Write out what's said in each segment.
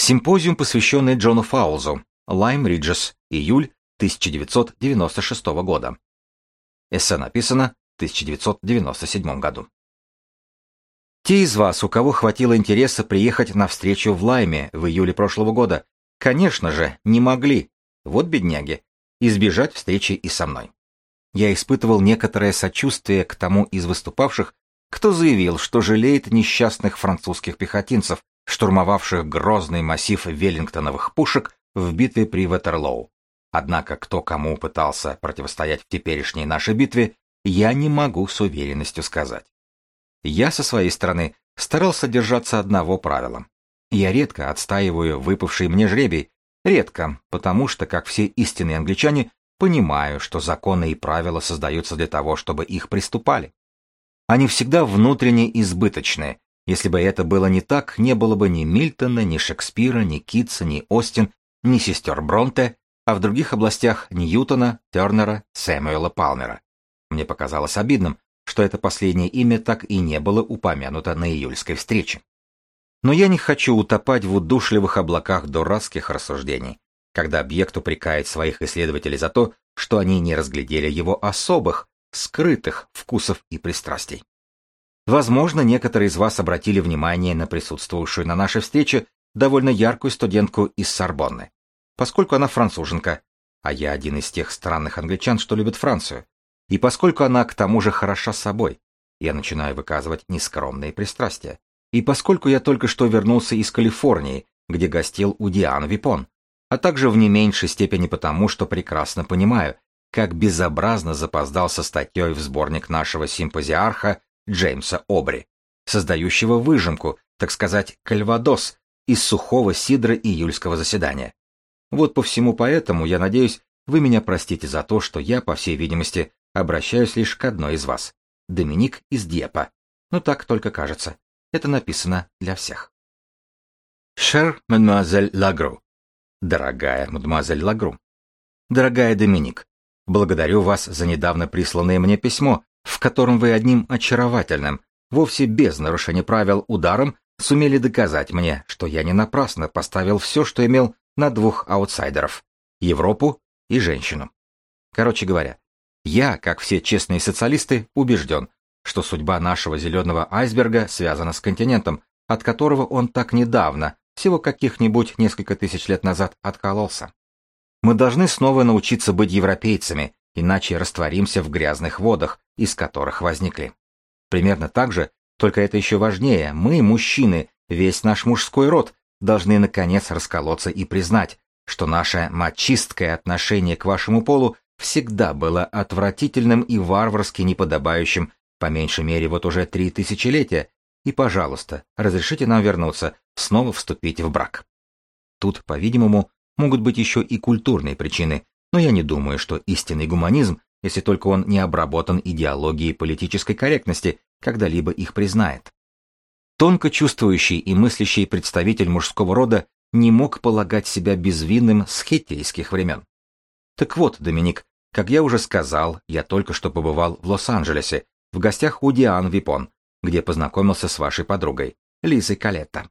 Симпозиум, посвященный Джону Фаулзу, Лайм Риджес, июль 1996 года. Эссе написано в 1997 году. Те из вас, у кого хватило интереса приехать на встречу в Лайме в июле прошлого года, конечно же, не могли, вот бедняги, избежать встречи и со мной. Я испытывал некоторое сочувствие к тому из выступавших, кто заявил, что жалеет несчастных французских пехотинцев, штурмовавших грозный массив веллингтоновых пушек в битве при Ватерлоу. Однако кто кому пытался противостоять в теперешней нашей битве, я не могу с уверенностью сказать. Я со своей стороны старался держаться одного правила. Я редко отстаиваю выпавший мне жребий, редко, потому что, как все истинные англичане, понимаю, что законы и правила создаются для того, чтобы их приступали. Они всегда внутренне избыточны. Если бы это было не так, не было бы ни Мильтона, ни Шекспира, ни Китса, ни Остин, ни сестер Бронте, а в других областях Ньютона, Тернера, Сэмюэла Палмера. Мне показалось обидным, что это последнее имя так и не было упомянуто на июльской встрече. Но я не хочу утопать в удушливых облаках дурацких рассуждений, когда объект упрекает своих исследователей за то, что они не разглядели его особых, скрытых вкусов и пристрастий. Возможно, некоторые из вас обратили внимание на присутствовавшую на нашей встрече довольно яркую студентку из Сорбонны поскольку она француженка, а я один из тех странных англичан, что любят Францию. И поскольку она к тому же хороша собой, я начинаю выказывать нескромные пристрастия. И поскольку я только что вернулся из Калифорнии, где гостил у Диан Випон, а также в не меньшей степени потому, что прекрасно понимаю, как безобразно запоздал со статьей в сборник нашего симпозиарха Джеймса Обри, создающего выжимку, так сказать, кальвадос из сухого сидра июльского заседания. Вот по всему поэтому, я надеюсь, вы меня простите за то, что я, по всей видимости, обращаюсь лишь к одной из вас. Доминик из Диепа. Ну так только кажется. Это написано для всех. Шер, мадемуазель Лагру. Дорогая мадемуазель Лагру. Дорогая Доминик, благодарю вас за недавно присланное мне письмо, в котором вы одним очаровательным, вовсе без нарушения правил ударом, сумели доказать мне, что я не напрасно поставил все, что имел на двух аутсайдеров – Европу и женщину. Короче говоря, я, как все честные социалисты, убежден, что судьба нашего зеленого айсберга связана с континентом, от которого он так недавно, всего каких-нибудь несколько тысяч лет назад, откололся. Мы должны снова научиться быть европейцами, иначе растворимся в грязных водах, из которых возникли. Примерно так же, только это еще важнее, мы, мужчины, весь наш мужской род, должны наконец расколоться и признать, что наше мачистское отношение к вашему полу всегда было отвратительным и варварски неподобающим, по меньшей мере вот уже три тысячелетия, и, пожалуйста, разрешите нам вернуться, снова вступить в брак. Тут, по-видимому, могут быть еще и культурные причины, но я не думаю, что истинный гуманизм, если только он не обработан идеологией политической корректности, когда-либо их признает. Тонко чувствующий и мыслящий представитель мужского рода не мог полагать себя безвинным с хеттейских времен. Так вот, Доминик, как я уже сказал, я только что побывал в Лос-Анджелесе, в гостях у Диан Випон, где познакомился с вашей подругой, Лизой Калетта.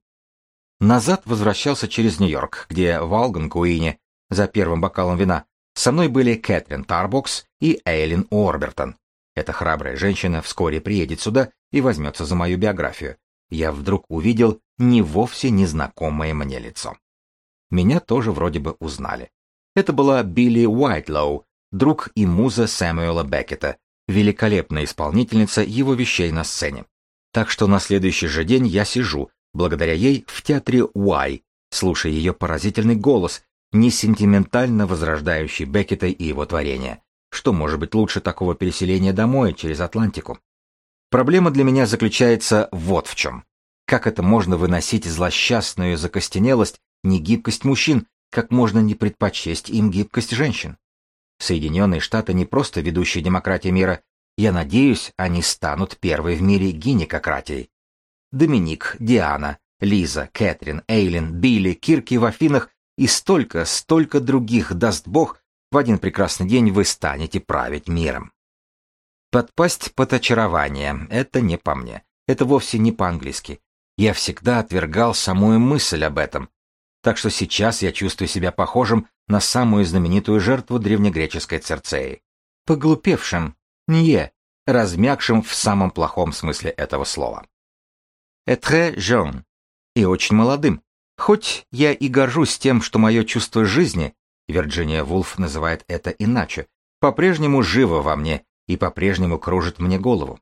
Назад возвращался через Нью-Йорк, где в Алган-Куине, за первым бокалом вина, со мной были Кэтрин Тарбокс и Эйлин Уорбертон. Эта храбрая женщина вскоре приедет сюда и возьмется за мою биографию, я вдруг увидел не вовсе незнакомое мне лицо. Меня тоже вроде бы узнали. Это была Билли Уайтлоу, друг и муза Сэмюэла Беккета, великолепная исполнительница его вещей на сцене. Так что на следующий же день я сижу, благодаря ей, в театре Уай, слушая ее поразительный голос, не сентиментально возрождающий Беккета и его творения. Что может быть лучше такого переселения домой через Атлантику? Проблема для меня заключается вот в чем. Как это можно выносить злосчастную закостенелость, негибкость мужчин, как можно не предпочесть им гибкость женщин? Соединенные Штаты не просто ведущая демократия мира, я надеюсь, они станут первой в мире гинекократией. Доминик, Диана, Лиза, Кэтрин, Эйлин, Билли, Кирки в Афинах и столько, столько других, даст Бог, в один прекрасный день вы станете править миром. Подпасть под очарование — это не по мне. Это вовсе не по-английски. Я всегда отвергал самую мысль об этом. так что сейчас я чувствую себя похожим на самую знаменитую жертву древнегреческой Церцеи. Поглупевшим, не, размягшим в самом плохом смысле этого слова. Этре jeune и очень молодым. Хоть я и горжусь тем, что мое чувство жизни, Вирджиния Вулф называет это иначе, по-прежнему живо во мне и по-прежнему кружит мне голову.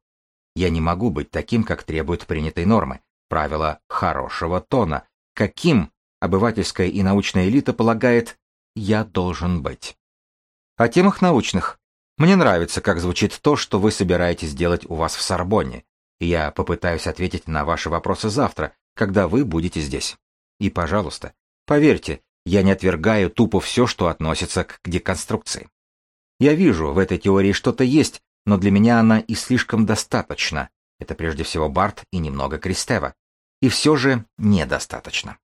Я не могу быть таким, как требуют принятой нормы, правила хорошего тона, каким обывательская и научная элита полагает «я должен быть». О темах научных. Мне нравится, как звучит то, что вы собираетесь делать у вас в Сорбонне, я попытаюсь ответить на ваши вопросы завтра, когда вы будете здесь. И, пожалуйста, поверьте, я не отвергаю тупо все, что относится к деконструкции. Я вижу, в этой теории что-то есть, но для меня она и слишком достаточна. Это прежде всего Барт и немного Кристева. И все же недостаточно.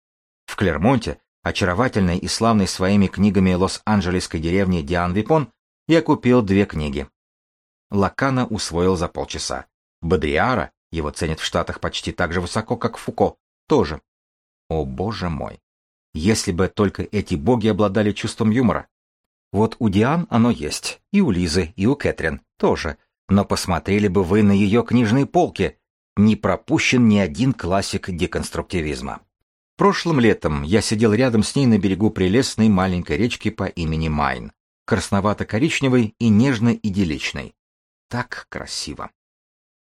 В Клермонте, очаровательной и славной своими книгами лос-анджелесской деревни Диан Випон, я купил две книги. Лакана усвоил за полчаса. Бодриара, его ценят в Штатах почти так же высоко, как Фуко, тоже. О боже мой! Если бы только эти боги обладали чувством юмора. Вот у Диан оно есть, и у Лизы, и у Кэтрин тоже. Но посмотрели бы вы на ее книжные полки. Не пропущен ни один классик деконструктивизма. Прошлым летом я сидел рядом с ней на берегу прелестной маленькой речки по имени Майн, красновато-коричневой и нежно-идилличной. Так красиво.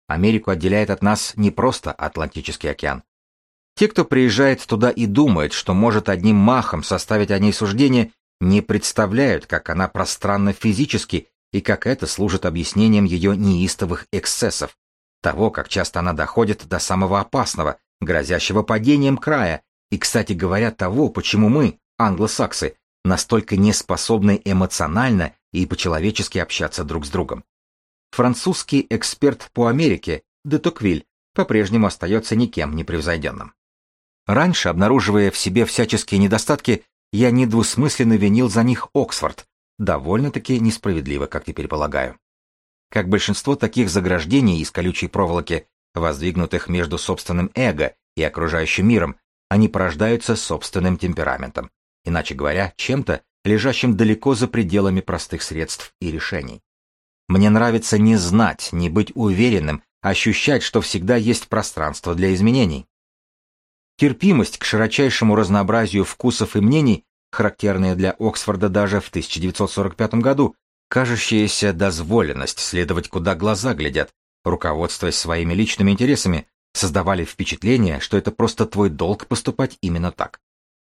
Америку отделяет от нас не просто Атлантический океан, те, кто приезжает туда и думает, что может одним махом составить о ней суждение, не представляют, как она пространна физически и как это служит объяснением ее неистовых эксцессов, того, как часто она доходит до самого опасного, грозящего падением края, и, кстати говоря, того, почему мы, англосаксы, настолько не способны эмоционально и по-человечески общаться друг с другом. Французский эксперт по Америке, де Токвиль, по-прежнему остается никем не превзойденным. Раньше, обнаруживая в себе всяческие недостатки, я недвусмысленно винил за них Оксфорд, довольно-таки несправедливо, как теперь полагаю. Как большинство таких заграждений из колючей проволоки, воздвигнутых между собственным эго и окружающим миром, они порождаются собственным темпераментом, иначе говоря, чем-то, лежащим далеко за пределами простых средств и решений. Мне нравится не знать, не быть уверенным, ощущать, что всегда есть пространство для изменений. Терпимость к широчайшему разнообразию вкусов и мнений, характерная для Оксфорда даже в 1945 году, кажущаяся дозволенность следовать куда глаза глядят, руководствуясь своими личными интересами, создавали впечатление, что это просто твой долг поступать именно так.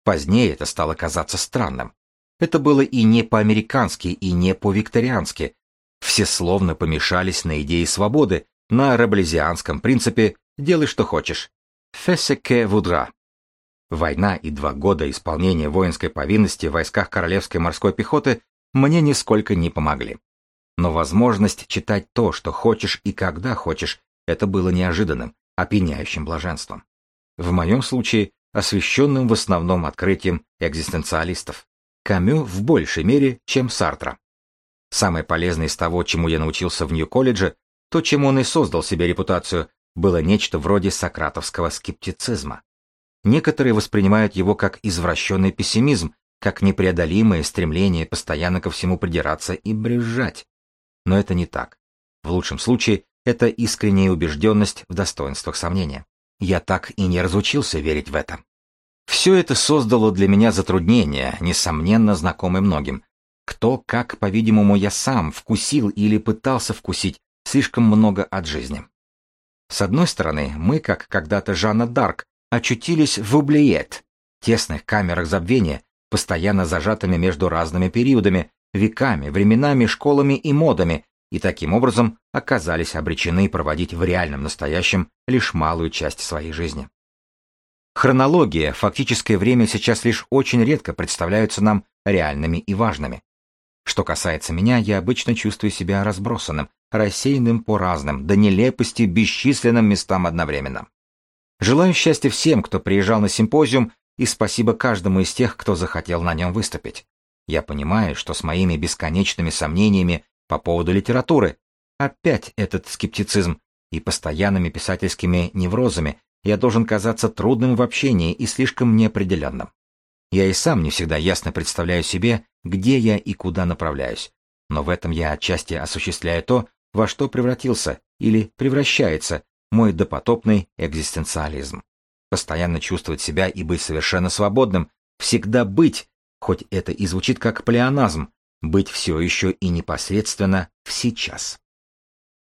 Позднее это стало казаться странным. Это было и не по-американски, и не по-викториански. Все словно помешались на идее свободы, на раблезианском принципе «делай, что хочешь», Фесеке Вудра. Война и два года исполнения воинской повинности в войсках Королевской морской пехоты мне нисколько не помогли. Но возможность читать то, что хочешь и когда хочешь, это было неожиданным, опьяняющим блаженством. В моем случае, освещенным в основном открытием экзистенциалистов. Камю в большей мере, чем Сартра. Самое полезное из того, чему я научился в Нью-колледже, то, чем он и создал себе репутацию, было нечто вроде сократовского скептицизма. Некоторые воспринимают его как извращенный пессимизм, как непреодолимое стремление постоянно ко всему придираться и брюзжать. Но это не так. В лучшем случае, это искренняя убежденность в достоинствах сомнения. Я так и не разучился верить в это. Все это создало для меня затруднения, несомненно знакомые многим. Кто, как, по-видимому, я сам вкусил или пытался вкусить слишком много от жизни. С одной стороны, мы, как когда-то Жанна Дарк, очутились в Ублиет, тесных камерах забвения, постоянно зажатыми между разными периодами, веками, временами, школами и модами, и таким образом оказались обречены проводить в реальном настоящем лишь малую часть своей жизни. Хронология, фактическое время сейчас лишь очень редко представляются нам реальными и важными. Что касается меня, я обычно чувствую себя разбросанным, рассеянным по разным, до нелепости бесчисленным местам одновременно. Желаю счастья всем, кто приезжал на симпозиум, и спасибо каждому из тех, кто захотел на нем выступить. Я понимаю, что с моими бесконечными сомнениями по поводу литературы, опять этот скептицизм и постоянными писательскими неврозами я должен казаться трудным в общении и слишком неопределенным. Я и сам не всегда ясно представляю себе, где я и куда направляюсь, но в этом я отчасти осуществляю то, во что превратился или превращается мой допотопный экзистенциализм. Постоянно чувствовать себя и быть совершенно свободным, всегда быть, хоть это и звучит как плеоназм, быть все еще и непосредственно в сейчас.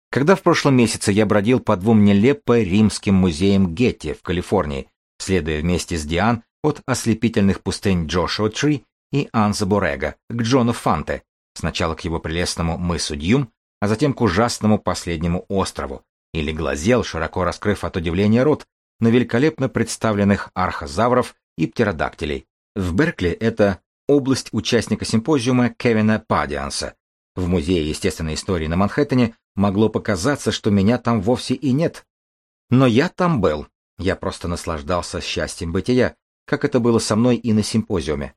Когда в прошлом месяце я бродил по двум нелепо римским музеям Гетти в Калифорнии, следуя вместе с Диан от ослепительных пустынь Джошуа Три и Анса Борега к Джону Фанте, сначала к его прелестному мысу Дьюм, а затем к ужасному последнему острову, или глазел, широко раскрыв от удивления рот, на великолепно представленных архозавров и птеродактилей. В Беркли это область участника симпозиума Кевина Падианса. В Музее естественной истории на Манхэттене могло показаться, что меня там вовсе и нет. Но я там был. Я просто наслаждался счастьем бытия, как это было со мной и на симпозиуме.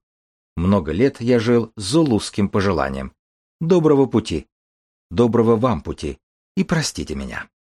Много лет я жил зулузским пожеланием. Доброго пути. Доброго вам пути. И простите меня.